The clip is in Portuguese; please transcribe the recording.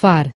far.